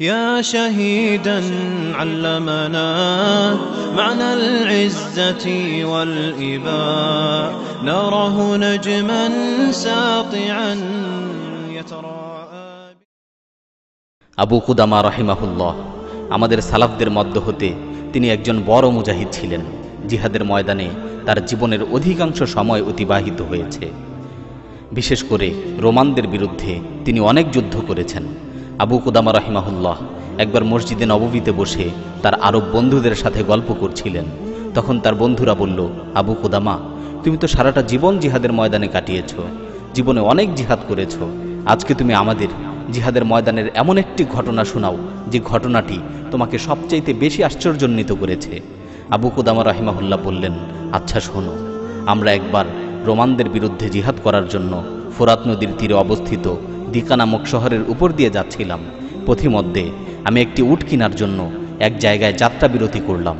يا شهيدا علمنا معنى العزة والإباء نراه نجما ساطعا يتراءى আবু কুদামা রাহিমাহুল্লাহ আমাদের সালাফদের মধ্য হতে তিনি একজন বড় মুজাহিদ ছিলেন জিহাদের ময়দানে তার জীবনের অধিকাংশ সময় অতিবাহিত হয়েছে বিশেষ করে রোমানদের বিরুদ্ধে তিনি অনেক যুদ্ধ করেছেন আবু কুদামা রাহিমাহুল্লাহ একবার মসজিদে নববীতে বসে তার আরব বন্ধুদের সাথে গল্প করছিলেন। তখন তার বন্ধুরা বলল, আবু কুদামা, তুমি তো সারাটা জীবন জিহাদের ময়দানে কাটিয়েছ। জীবনে অনেক জিহাদ করেছ। আজকে তুমি আমাদের জিহাদের ময়দানের এমন একটি ঘটনা শোনাও, যে ঘটনাটি তোমাকে সবচাইতে বেশি আশ্চর্যান্বিত করেছে। আবু কুদামা রাহিমাহুল্লাহ বললেন আচ্ছা শোনো, আমরা একবার রোমানদের বিরুদ্ধে জিহাদ করার জন্য ফোরাত নদীর তীরে অবস্থিত দিকা নামক শহরের উপর দিয়ে যাচ্ছিলাম। পথিমধ্যে আমি একটি উট কেনার জন্য এক জায়গায় যাত্রা বিরতি করলাম।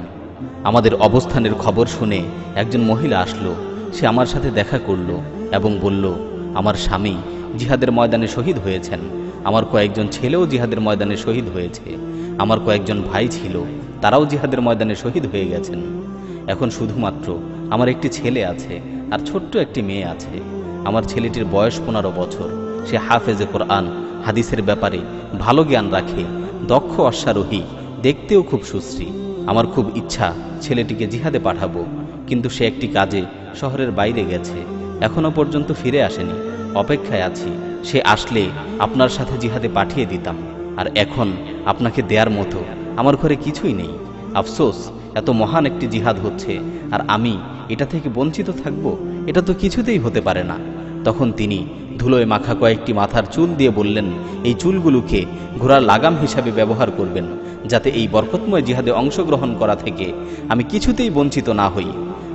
আমাদের অবস্থানের খবর শুনে একজন মহিলা আসলো। সে আমার সাথে দেখা করল এবং বলল, আমার স্বামী জিহাদের ময়দানে শহীদ হয়েছেন। আমার কয়েকজন ছেলেও জিহাদের ময়দানে শহীদ হয়েছে। আমার কয়েকজন ভাই ছিল, তারাও জিহাদের ময়দানে শহীদ হয়ে গেছেন। এখন শুধুমাত্র আমার একটি ছেলে আছে আর ছোট্ট একটি মেয়ে আছে। আমার ছেলেটির বয়স পনেরো বছর। সে হাফেজে কোরআন, হাদিসের ব্যাপারে ভালো জ্ঞান রাখে, দক্ষ অশ্বারোহী দেখতেও খুব সুশ্রী। আমার খুব ইচ্ছা ছেলেটিকে জিহাদে পাঠাবো, কিন্তু সে একটি কাজে শহরের বাইরে গেছে এখনও পর্যন্ত ফিরে আসেনি, অপেক্ষায় আছি। সে আসলে আপনার সাথে জিহাদে পাঠিয়ে দিতাম, আর এখন আপনাকে দেয়ার মতো আমার ঘরে কিছুই নেই। আফসোস, এত মহান একটি জিহাদ হচ্ছে, আর আমি এটা থেকে বঞ্চিত থাকব, এটা তো কিছুতেই হতে পারে না। তখন তিনি ধুলোয় মাখা কয়েকটি মাথার চুল দিয়ে বললেন, এই চুলগুলোকে ঘোড়ার লাগাম হিসাবে ব্যবহার করবেন, যাতে এই বরকতময় জিহাদে অংশগ্রহণ করা থেকে আমি কিছুতেই বঞ্চিত না হই।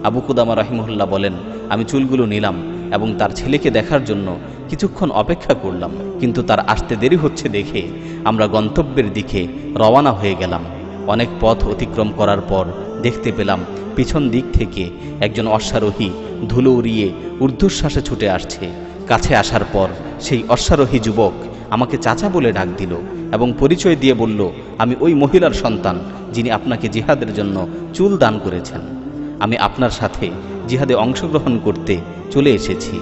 আবু কুদামা রাহিমহুল্লাহ বলেন, আমি চুলগুলো নিলাম এবং তার ছেলেকে দেখার জন্য কিছুক্ষণ অপেক্ষা করলাম, কিন্তু তার আসতে দেরি হচ্ছে দেখে আমরা গন্তব্যের দিকে রওয়ানা হয়ে গেলাম। অনেক পথ অতিক্রম করার পর দেখতে পেলাম পিছন দিক থেকে একজন অশ্বারোহী ধুলো উড়িয়ে ঊর্ধ্বশ্বাসে ছুটে আসছে। কাছে আসার পর সেই অশ্বারোহী যুবক আমাকে চাচা বলে ডাক দিল এবং পরিচয় দিয়ে বলল, আমি ওই মহিলার সন্তান যিনি আপনাকে জিহাদের জন্য চুল দান করেছেন। আমি আপনার সাথে জিহাদে অংশগ্রহণ করতে চলে এসেছি।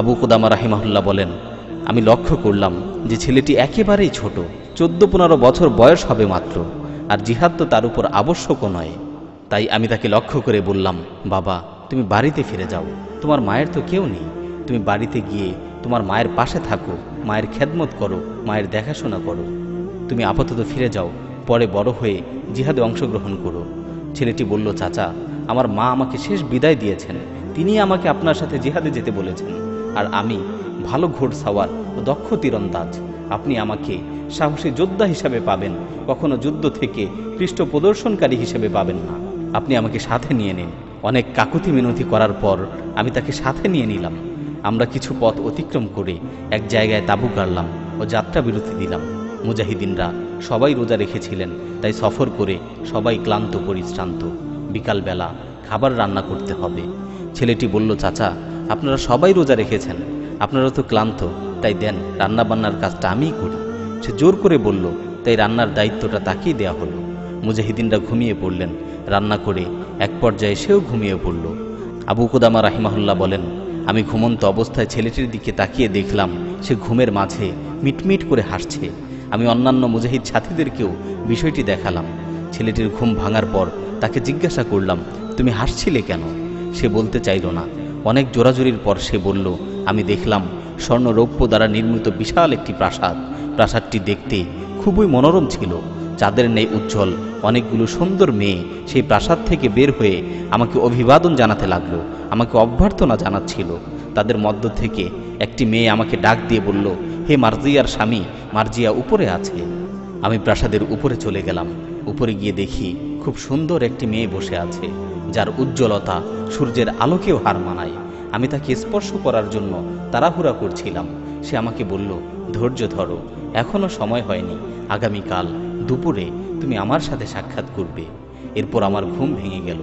আবু কুদামা রাহিমাহুল্লাহ বলেন, আমি লক্ষ্য করলাম যে ছেলেটি একেবারেই ছোট, চোদ্দ পনেরো বছর বয়স হবে মাত্র, আর জিহাদ তো তার উপর আবশ্যকও নয়। তাই আমি তাকে লক্ষ্য করে বললাম, বাবা, তুমি বাড়িতে ফিরে যাও। তোমার মায়ের তো কেউ নেই। তুমি বাড়িতে গিয়ে তোমার মায়ের পাশে থাকো, মায়ের খেদমত করো, মায়ের দেখাশোনা করো। তুমি আপাতত ফিরে যাও, পরে বড় হয়ে জিহাদে অংশগ্রহণ করো। ছেলেটি বলল, চাচা, আমার মা আমাকে শেষ বিদায় দিয়েছেন। তিনি আমাকে আপনার সাথে জিহাদে যেতে বলেছেন। আর আমি ভালো ঘোড়সাওয়ার ও দক্ষ তীরন্দাজ। আপনি আমাকে সাহসী যোদ্ধা হিসাবে পাবেন, কখনো যুদ্ধ থেকে পৃষ্ঠ প্রদর্শনকারী হিসেবে পাবেন না। আপনি আমাকে সাথে নিয়ে নিন। অনেক কাকুতি মিনতি করার পর আমি তাকে সাথে নিয়ে নিলাম। আমরা কিছু পথ অতিক্রম করে এক জায়গায় তাঁবু গাড়লাম ও যাত্রা বিরতি দিলাম। মুজাহিদিনরা সবাই রোজা রেখেছিলেন, তাই সফর করে সবাই ক্লান্ত, পরিশ্রান্ত। বিকালবেলা খাবার রান্না করতে হবে। ছেলেটি বলল, চাচা, আপনারা সবাই রোজা রেখেছেন। আপনারা তো ক্লান্ত, তাই দেন রান্না বান্নার কাজটা আমিই করি। সে জোর করে বলল, তাই রান্নার দায়িত্বটা তাকেই দেয়া হলো। মুজাহিদিনরা ঘুমিয়ে পড়লেন। রান্না করে এক পর্যায়ে সেও ঘুমিয়ে পড়ল। আবু কুদামা রাহিমাহুল্লাহ বলেন, আমি ঘুমন্ত অবস্থায় ছেলেটির দিকে তাকিয়ে দেখলাম, সে ঘুমের মাঝে মিটমিট করে হাসছে। আমি অন্যান্য মুজাহিদ সাথীদেরকেও বিষয়টি দেখালাম। ছেলেটির ঘুম ভাঙার পর তাকে জিজ্ঞাসা করলাম, তুমি হাসছিলে কেন? সে বলতে চাইল না। অনেক জোরাজুরির পর সে বলল, আমি দেখলাম স্বর্ণ রৌপ্য দ্বারা নির্মিত বিশাল একটি প্রাসাদ। প্রাসাদটি দেখতে খুবই মনোরম ছিল। চাঁদের নেই উজ্জ্বল অনেকগুলো সুন্দর মেয়ে সেই প্রাসাদ থেকে বের হয়ে আমাকে অভিবাদন জানাতে লাগল, আমাকে অভ্যর্থনা জানাচ্ছিল। তাদের মধ্য থেকে একটি মেয়ে আমাকে ডাক দিয়ে বলল, হে মার্জিয়ার স্বামী, মার্জিয়া উপরে আছে। আমি প্রাসাদের উপরে চলে গেলাম। উপরে গিয়ে দেখি খুব সুন্দর একটি মেয়ে বসে আছে, যার উজ্জ্বলতা সূর্যের আলোকেও হার মানায়। আমি তাকে স্পর্শ করার জন্য তাড়াহুড়া করছিলাম। সে আমাকে বলল, ধৈর্য ধরো এখনও সময় হয়নি। আগামীকাল দুপুরে তুমি আমার সাথে সাক্ষাৎ করবে। এরপর আমার ঘুম ভেঙে গেল।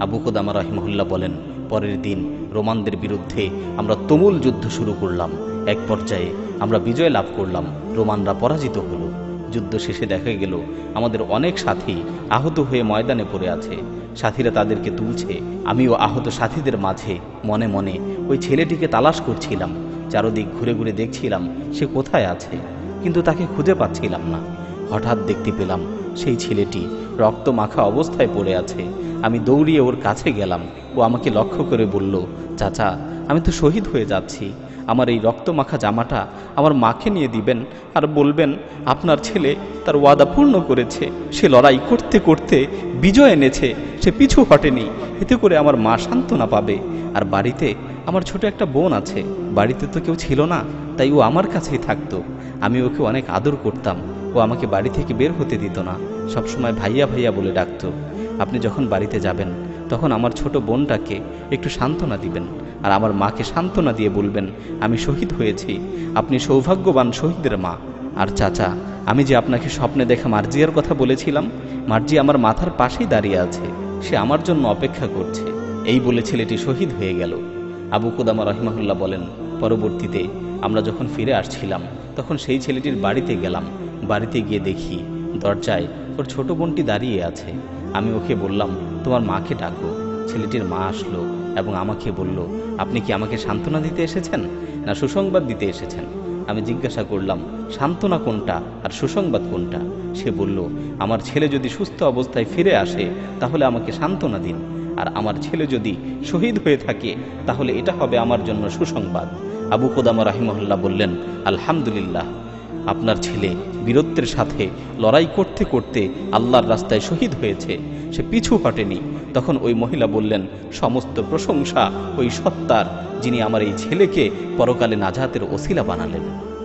আবু কোদামা রহিমহুল্লাহ বলেন, পরের দিন রোমানদের বিরুদ্ধে আমরা তুমুল যুদ্ধ শুরু করলাম। এক পর্যায়ে আমরা বিজয় লাভ করলাম। রোমানরা পরাজিত হলো। যুদ্ধ শেষে দেখা গেল, আমাদের অনেক সাথী আহত হয়ে ময়দানে পড়ে আছে। সাথীরা তাদেরকে তুলছে। আমিও আহত সাথীদের মাঝে মনে মনে ওই ছেলেটিকে তালাশ করছিলাম। চারদিক ঘুরে ঘুরে দেখছিলাম সে কোথায় আছে। কিন্তু তাকে খুঁজে পাচ্ছিলাম না। হঠাৎ দেখতে পেলাম সেই ছেলেটি রক্ত মাখা অবস্থায় পড়ে আছে। আমি দৌড়িয়ে ওর কাছে গেলাম। ও আমাকে লক্ষ্য করে বলল, চাচা, আমি তো শহীদ হয়ে যাচ্ছি। আমার এই রক্ত মাখা জামাটা আমার মাকে নিয়ে দিবেন আর বলবেন, আপনার ছেলে তার ওয়াদা পূর্ণ করেছে। সে লড়াই করতে করতে বিজয় এনেছে। সে পিছু হটেনি। এতে করে আমার মা সান্ত্বনা পাবে। আর বাড়িতে আমার ছোট একটা বোন আছে। বাড়িতে তো কেউ ছিল না, তাই ও আমার কাছেই থাকতো। আমি ওকে অনেক আদর করতাম। ও আমাকে বাড়ি থেকে বের হতে দিত না। সবসময় ভাইয়া ভাইয়া বলে ডাকতো। আপনি যখন বাড়িতে যাবেন, তখন আমার ছোট বোনটাকে একটু সান্ত্বনা দিবেন আর আমার মাকে সান্ত্বনা দিয়ে বলবেন, আমি শহীদ হয়েছি। আপনি সৌভাগ্যবান শহীদের মা। আর চাচা, আমি যে আপনাকে স্বপ্নে দেখা মার্জিয়ার কথা বলেছিলাম, মার্জি আমার মাথার পাশেই দাঁড়িয়ে আছে। সে আমার জন্য অপেক্ষা করছে। এই বলে ছেলেটি শহীদ হয়ে গেল। আবু কুদামা রহিমাহুল্লাহ বলেন, পরবর্তীতে আমরা যখন ফিরে আসছিলাম, তখন সেই ছেলেটির বাড়িতে গেলাম। বাড়িতে গিয়ে দেখি দরজায় ওর ছোট বোনটি দাঁড়িয়ে আছে। আমি ওকে বললাম, তোমার মাকে ডাকো। ছেলেটির মা আসলো এবং আমাকে বলল, আপনি কি আমাকে সান্ত্বনা দিতে এসেছেন না সুসংবাদ দিতে এসেছেন? আমি জিজ্ঞাসা করলাম, সান্ত্বনা কোনটা আর সুসংবাদ কোনটা? সে বলল, আমার ছেলে যদি সুস্থ অবস্থায় ফিরে আসে, তাহলে আমাকে সান্ত্বনা দিন। আর আমার ছেলে যদি শহীদ হয়ে থাকে, তাহলে এটা হবে আমার জন্য সুসংবাদ। আবু কোদামা রাহিমহল্লা বললেন, আলহামদুলিল্লাহ, আপনার ছেলে বীরত্বের সাথে লড়াই করতে করতে আল্লাহর রাস্তায় শহীদ হয়েছে। সে পিছু হটেনি। তখন ওই মহিলা বললেন, সমস্ত প্রশংসা ওই সত্তার যিনি আমার এই ছেলেকে পরকালে নাজাতের ওসিলা বানালেন।